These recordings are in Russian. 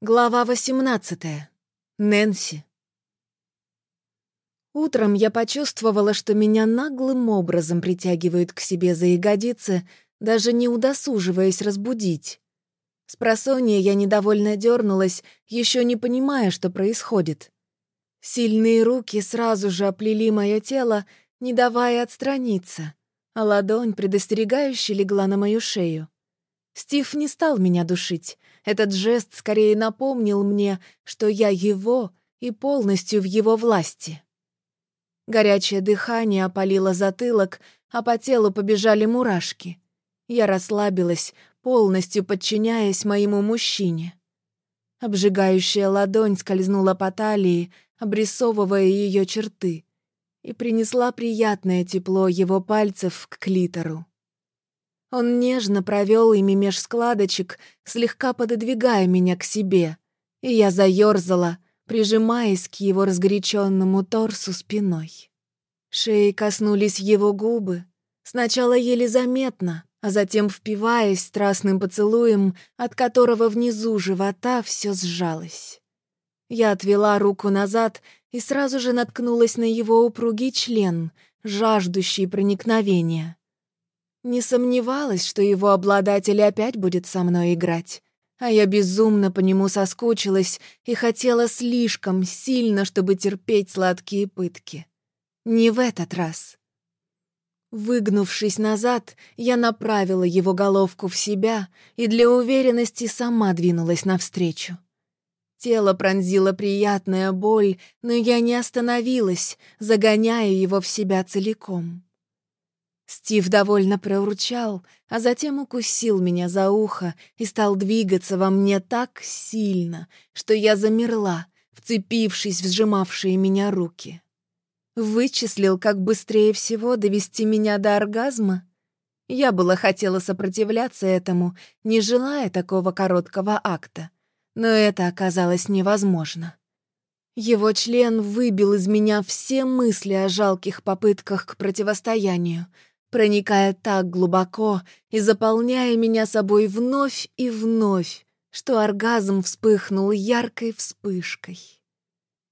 Глава 18. Нэнси. Утром я почувствовала, что меня наглым образом притягивают к себе за ягодицы, даже не удосуживаясь разбудить. С просонья я недовольно дернулась, еще не понимая, что происходит. Сильные руки сразу же оплели мое тело, не давая отстраниться, а ладонь предостерегающе легла на мою шею. Стив не стал меня душить. Этот жест скорее напомнил мне, что я его и полностью в его власти. Горячее дыхание опалило затылок, а по телу побежали мурашки. Я расслабилась, полностью подчиняясь моему мужчине. Обжигающая ладонь скользнула по талии, обрисовывая ее черты, и принесла приятное тепло его пальцев к клитору. Он нежно провел ими меж складочек, слегка пододвигая меня к себе, и я заёрзала, прижимаясь к его разгоряченному торсу спиной. Шеи коснулись его губы, сначала еле заметно, а затем впиваясь страстным поцелуем, от которого внизу живота все сжалось. Я отвела руку назад и сразу же наткнулась на его упругий член, жаждущий проникновения. Не сомневалась, что его обладатель опять будет со мной играть. А я безумно по нему соскучилась и хотела слишком сильно, чтобы терпеть сладкие пытки. Не в этот раз. Выгнувшись назад, я направила его головку в себя и для уверенности сама двинулась навстречу. Тело пронзила приятная боль, но я не остановилась, загоняя его в себя целиком. Стив довольно проурчал, а затем укусил меня за ухо и стал двигаться во мне так сильно, что я замерла, вцепившись в сжимавшие меня руки. Вычислил, как быстрее всего довести меня до оргазма. Я была хотела сопротивляться этому, не желая такого короткого акта, но это оказалось невозможно. Его член выбил из меня все мысли о жалких попытках к противостоянию — проникая так глубоко и заполняя меня собой вновь и вновь, что оргазм вспыхнул яркой вспышкой.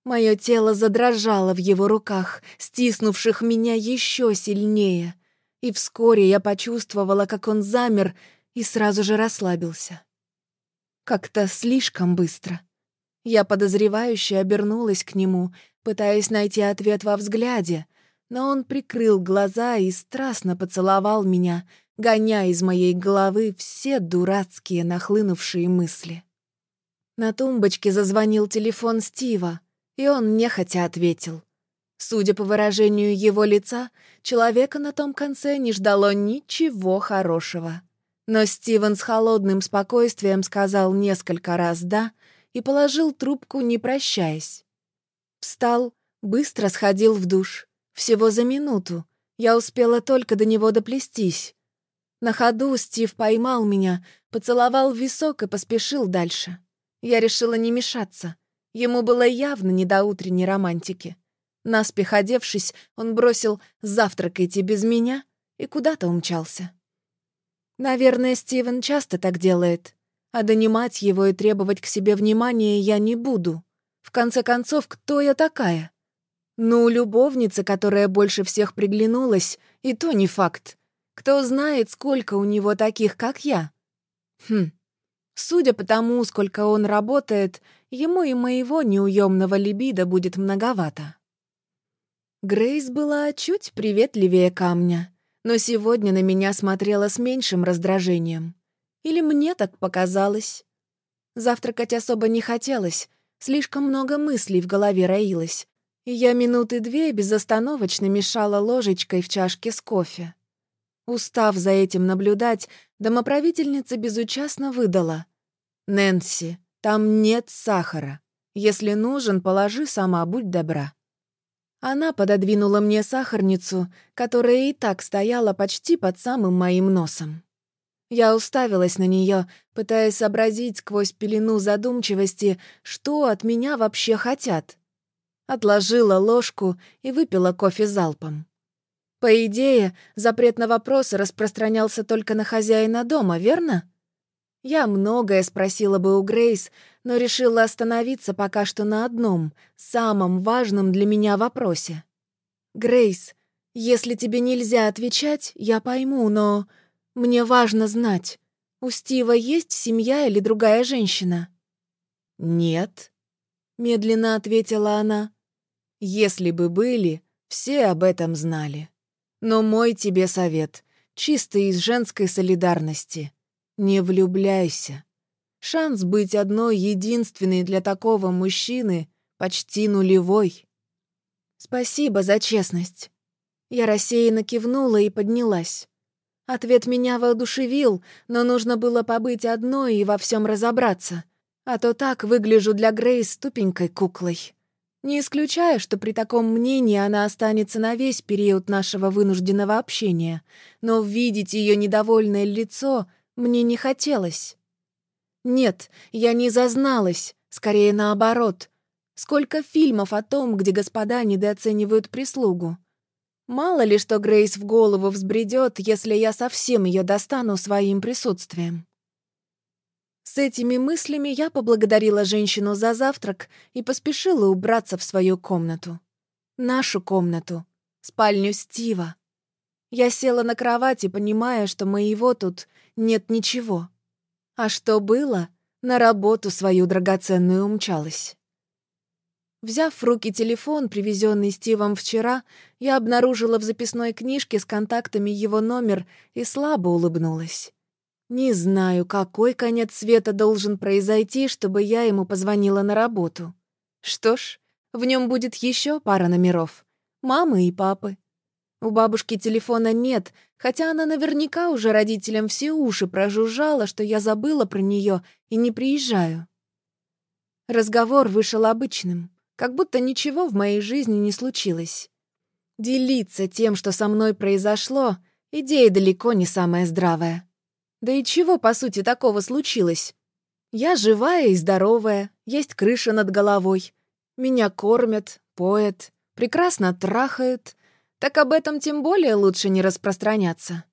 Мое тело задрожало в его руках, стиснувших меня еще сильнее, и вскоре я почувствовала, как он замер и сразу же расслабился. Как-то слишком быстро. Я подозревающе обернулась к нему, пытаясь найти ответ во взгляде — но он прикрыл глаза и страстно поцеловал меня, гоняя из моей головы все дурацкие нахлынувшие мысли. На тумбочке зазвонил телефон Стива, и он нехотя ответил. Судя по выражению его лица, человека на том конце не ждало ничего хорошего. Но Стивен с холодным спокойствием сказал несколько раз «да» и положил трубку, не прощаясь. Встал, быстро сходил в душ, всего за минуту. Я успела только до него доплестись. На ходу Стив поймал меня, поцеловал в висок и поспешил дальше. Я решила не мешаться. Ему было явно не до утренней романтики. Наспех одевшись, он бросил «завтракайте без меня» и куда-то умчался. Наверное, Стивен часто так делает, а донимать его и требовать к себе внимания я не буду. В конце концов, кто я такая? Ну, любовница, которая больше всех приглянулась, и то не факт. Кто знает, сколько у него таких, как я. Хм. Судя по тому, сколько он работает, ему и моего неуемного либидо будет многовато. Грейс была чуть приветливее камня, но сегодня на меня смотрела с меньшим раздражением. Или мне так показалось. Завтракать особо не хотелось, слишком много мыслей в голове роилось, я минуты две безостановочно мешала ложечкой в чашке с кофе. Устав за этим наблюдать, домоправительница безучастно выдала. «Нэнси, там нет сахара. Если нужен, положи сама, будь добра». Она пододвинула мне сахарницу, которая и так стояла почти под самым моим носом. Я уставилась на нее, пытаясь сообразить сквозь пелену задумчивости, что от меня вообще хотят. Отложила ложку и выпила кофе залпом. По идее, запрет на вопросы распространялся только на хозяина дома, верно? Я многое спросила бы у Грейс, но решила остановиться пока что на одном, самом важном для меня вопросе. «Грейс, если тебе нельзя отвечать, я пойму, но мне важно знать, у Стива есть семья или другая женщина?» «Нет», — медленно ответила она. «Если бы были, все об этом знали. Но мой тебе совет, чисто из женской солидарности. Не влюбляйся. Шанс быть одной единственной для такого мужчины почти нулевой. Спасибо за честность. Я рассеянно кивнула и поднялась. Ответ меня воодушевил, но нужно было побыть одной и во всем разобраться, а то так выгляжу для Грейс тупенькой куклой. Не исключаю, что при таком мнении она останется на весь период нашего вынужденного общения, но видеть ее недовольное лицо мне не хотелось. Нет, я не зазналась, скорее наоборот. Сколько фильмов о том, где господа недооценивают прислугу. Мало ли, что Грейс в голову взбредет, если я совсем ее достану своим присутствием. С этими мыслями я поблагодарила женщину за завтрак и поспешила убраться в свою комнату. Нашу комнату. Спальню Стива. Я села на кровати, понимая, что моего тут нет ничего. А что было, на работу свою драгоценную умчалась. Взяв в руки телефон, привезенный Стивом вчера, я обнаружила в записной книжке с контактами его номер и слабо улыбнулась. Не знаю, какой конец света должен произойти, чтобы я ему позвонила на работу. Что ж, в нем будет еще пара номеров. Мамы и папы. У бабушки телефона нет, хотя она наверняка уже родителям все уши прожужжала, что я забыла про нее и не приезжаю. Разговор вышел обычным как будто ничего в моей жизни не случилось. Делиться тем, что со мной произошло, идея далеко не самая здравая. Да и чего, по сути, такого случилось? Я живая и здоровая, есть крыша над головой. Меня кормят, поят, прекрасно трахают. Так об этом тем более лучше не распространяться.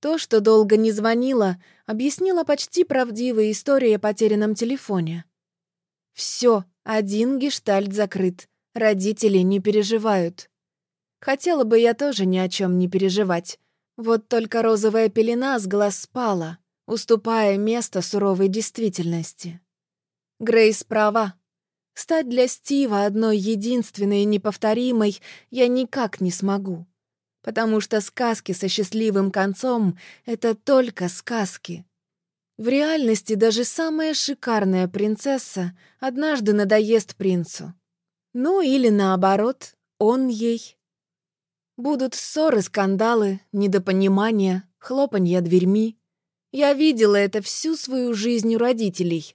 То, что долго не звонила, объяснила почти правдивая история о потерянном телефоне. Все, один гештальт закрыт. Родители не переживают. Хотела бы я тоже ни о чем не переживать. Вот только розовая пелена с глаз спала, уступая место суровой действительности. Грейс права. Стать для Стива одной единственной и неповторимой я никак не смогу. Потому что сказки со счастливым концом — это только сказки. В реальности даже самая шикарная принцесса однажды надоест принцу. Ну или наоборот, он ей. Будут ссоры, скандалы, недопонимания, хлопанья дверьми. Я видела это всю свою жизнь у родителей.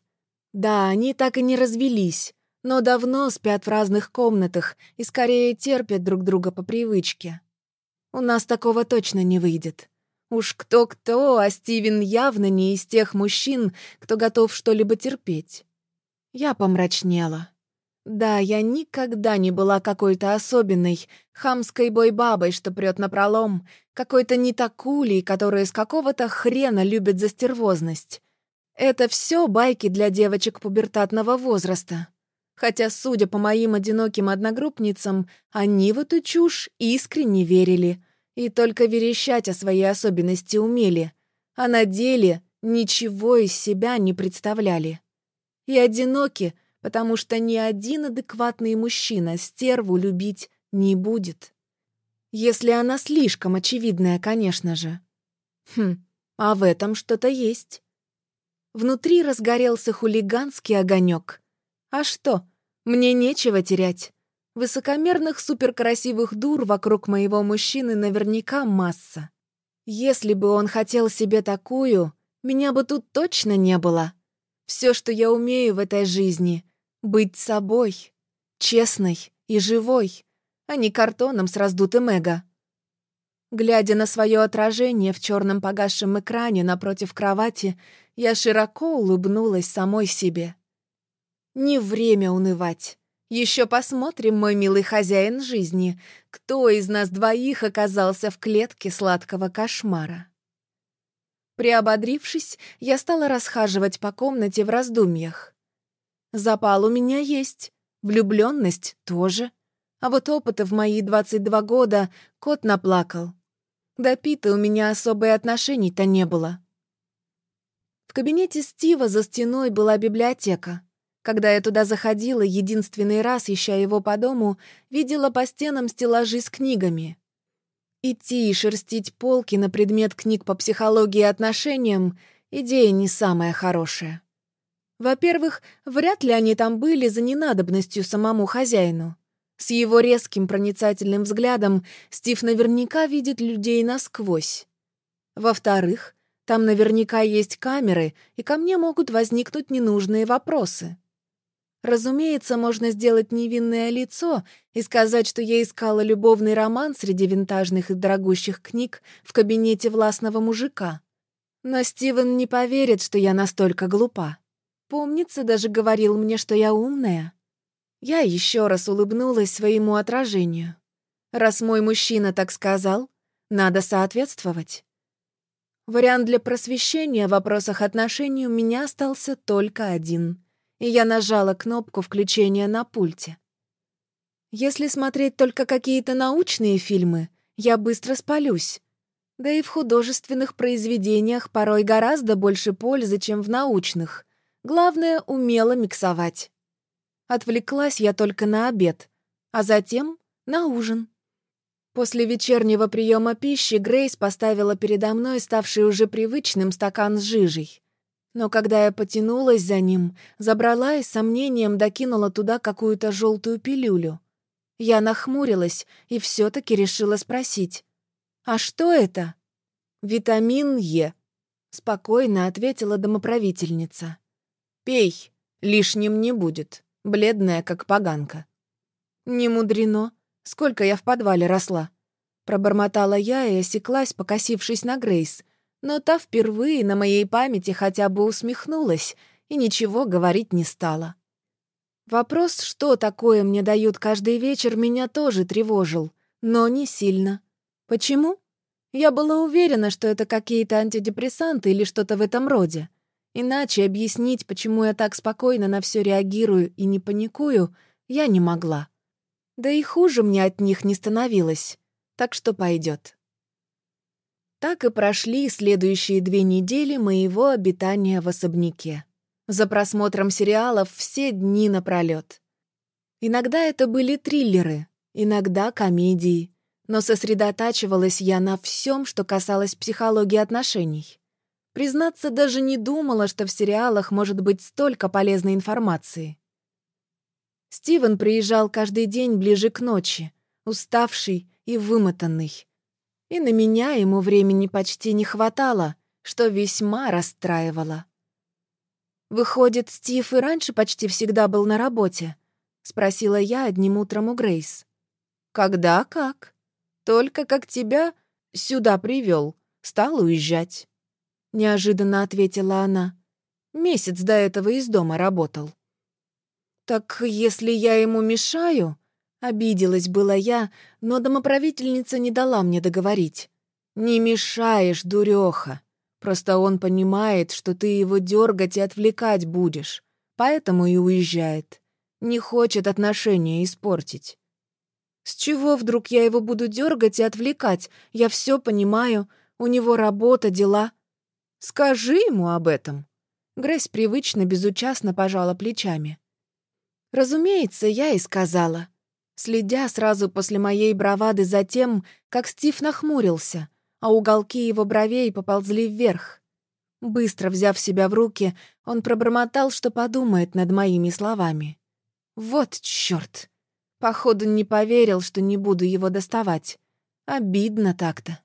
Да, они так и не развелись, но давно спят в разных комнатах и скорее терпят друг друга по привычке. У нас такого точно не выйдет. Уж кто-кто, а Стивен явно не из тех мужчин, кто готов что-либо терпеть. Я помрачнела. Да, я никогда не была какой-то особенной, хамской бой-бабой, что прёт напролом, какой-то нетакулей, которая с какого-то хрена любит за стервозность. Это все байки для девочек пубертатного возраста. Хотя, судя по моим одиноким одногруппницам, они в эту чушь искренне верили — и только верещать о своей особенности умели, а на деле ничего из себя не представляли. И одиноки, потому что ни один адекватный мужчина стерву любить не будет. Если она слишком очевидная, конечно же. Хм, а в этом что-то есть. Внутри разгорелся хулиганский огонек. А что, мне нечего терять. Высокомерных суперкрасивых дур вокруг моего мужчины наверняка масса. Если бы он хотел себе такую, меня бы тут точно не было. Все, что я умею в этой жизни — быть собой, честной и живой, а не картоном с раздутым эго. Глядя на свое отражение в черном погасшем экране напротив кровати, я широко улыбнулась самой себе. Не время унывать. Еще посмотрим, мой милый хозяин жизни, кто из нас двоих оказался в клетке сладкого кошмара. Приободрившись, я стала расхаживать по комнате в раздумьях. Запал у меня есть, влюбленность тоже. А вот опыта в мои 22 года кот наплакал. До Пита у меня особой отношений-то не было. В кабинете Стива за стеной была библиотека. Когда я туда заходила, единственный раз, ища его по дому, видела по стенам стеллажи с книгами. Идти и шерстить полки на предмет книг по психологии и отношениям — идея не самая хорошая. Во-первых, вряд ли они там были за ненадобностью самому хозяину. С его резким проницательным взглядом Стив наверняка видит людей насквозь. Во-вторых, там наверняка есть камеры, и ко мне могут возникнуть ненужные вопросы. Разумеется, можно сделать невинное лицо и сказать, что я искала любовный роман среди винтажных и дорогущих книг в кабинете властного мужика. Но Стивен не поверит, что я настолько глупа. Помнится, даже говорил мне, что я умная. Я еще раз улыбнулась своему отражению. Раз мой мужчина так сказал, надо соответствовать. Вариант для просвещения в вопросах отношений у меня остался только один — и я нажала кнопку включения на пульте. Если смотреть только какие-то научные фильмы, я быстро спалюсь. Да и в художественных произведениях порой гораздо больше пользы, чем в научных. Главное — умело миксовать. Отвлеклась я только на обед, а затем на ужин. После вечернего приема пищи Грейс поставила передо мной ставший уже привычным стакан с жижей. Но когда я потянулась за ним, забрала и с сомнением докинула туда какую-то желтую пилюлю. Я нахмурилась и все таки решила спросить. «А что это?» «Витамин Е», — спокойно ответила домоправительница. «Пей, лишним не будет, бледная, как поганка». «Не мудрено. Сколько я в подвале росла?» Пробормотала я и осеклась, покосившись на Грейс — но та впервые на моей памяти хотя бы усмехнулась и ничего говорить не стала. Вопрос, что такое мне дают каждый вечер, меня тоже тревожил, но не сильно. Почему? Я была уверена, что это какие-то антидепрессанты или что-то в этом роде. Иначе объяснить, почему я так спокойно на все реагирую и не паникую, я не могла. Да и хуже мне от них не становилось, так что пойдет. Так и прошли следующие две недели моего обитания в особняке. За просмотром сериалов все дни напролёт. Иногда это были триллеры, иногда комедии, но сосредотачивалась я на всем, что касалось психологии отношений. Признаться, даже не думала, что в сериалах может быть столько полезной информации. Стивен приезжал каждый день ближе к ночи, уставший и вымотанный, и на меня ему времени почти не хватало, что весьма расстраивало. «Выходит, Стив и раньше почти всегда был на работе?» — спросила я одним утром у Грейс. «Когда как? Только как тебя сюда привел, стал уезжать». Неожиданно ответила она. Месяц до этого из дома работал. «Так если я ему мешаю, Обиделась была я, но домоправительница не дала мне договорить. «Не мешаешь, дуреха. Просто он понимает, что ты его дергать и отвлекать будешь, поэтому и уезжает. Не хочет отношения испортить». «С чего вдруг я его буду дергать и отвлекать? Я все понимаю. У него работа, дела». «Скажи ему об этом». Грейс привычно, безучастно пожала плечами. Разумеется, я и сказала следя сразу после моей бравады за тем, как Стив нахмурился, а уголки его бровей поползли вверх. Быстро взяв себя в руки, он пробормотал, что подумает над моими словами. «Вот чёрт! Походу, не поверил, что не буду его доставать. Обидно так-то».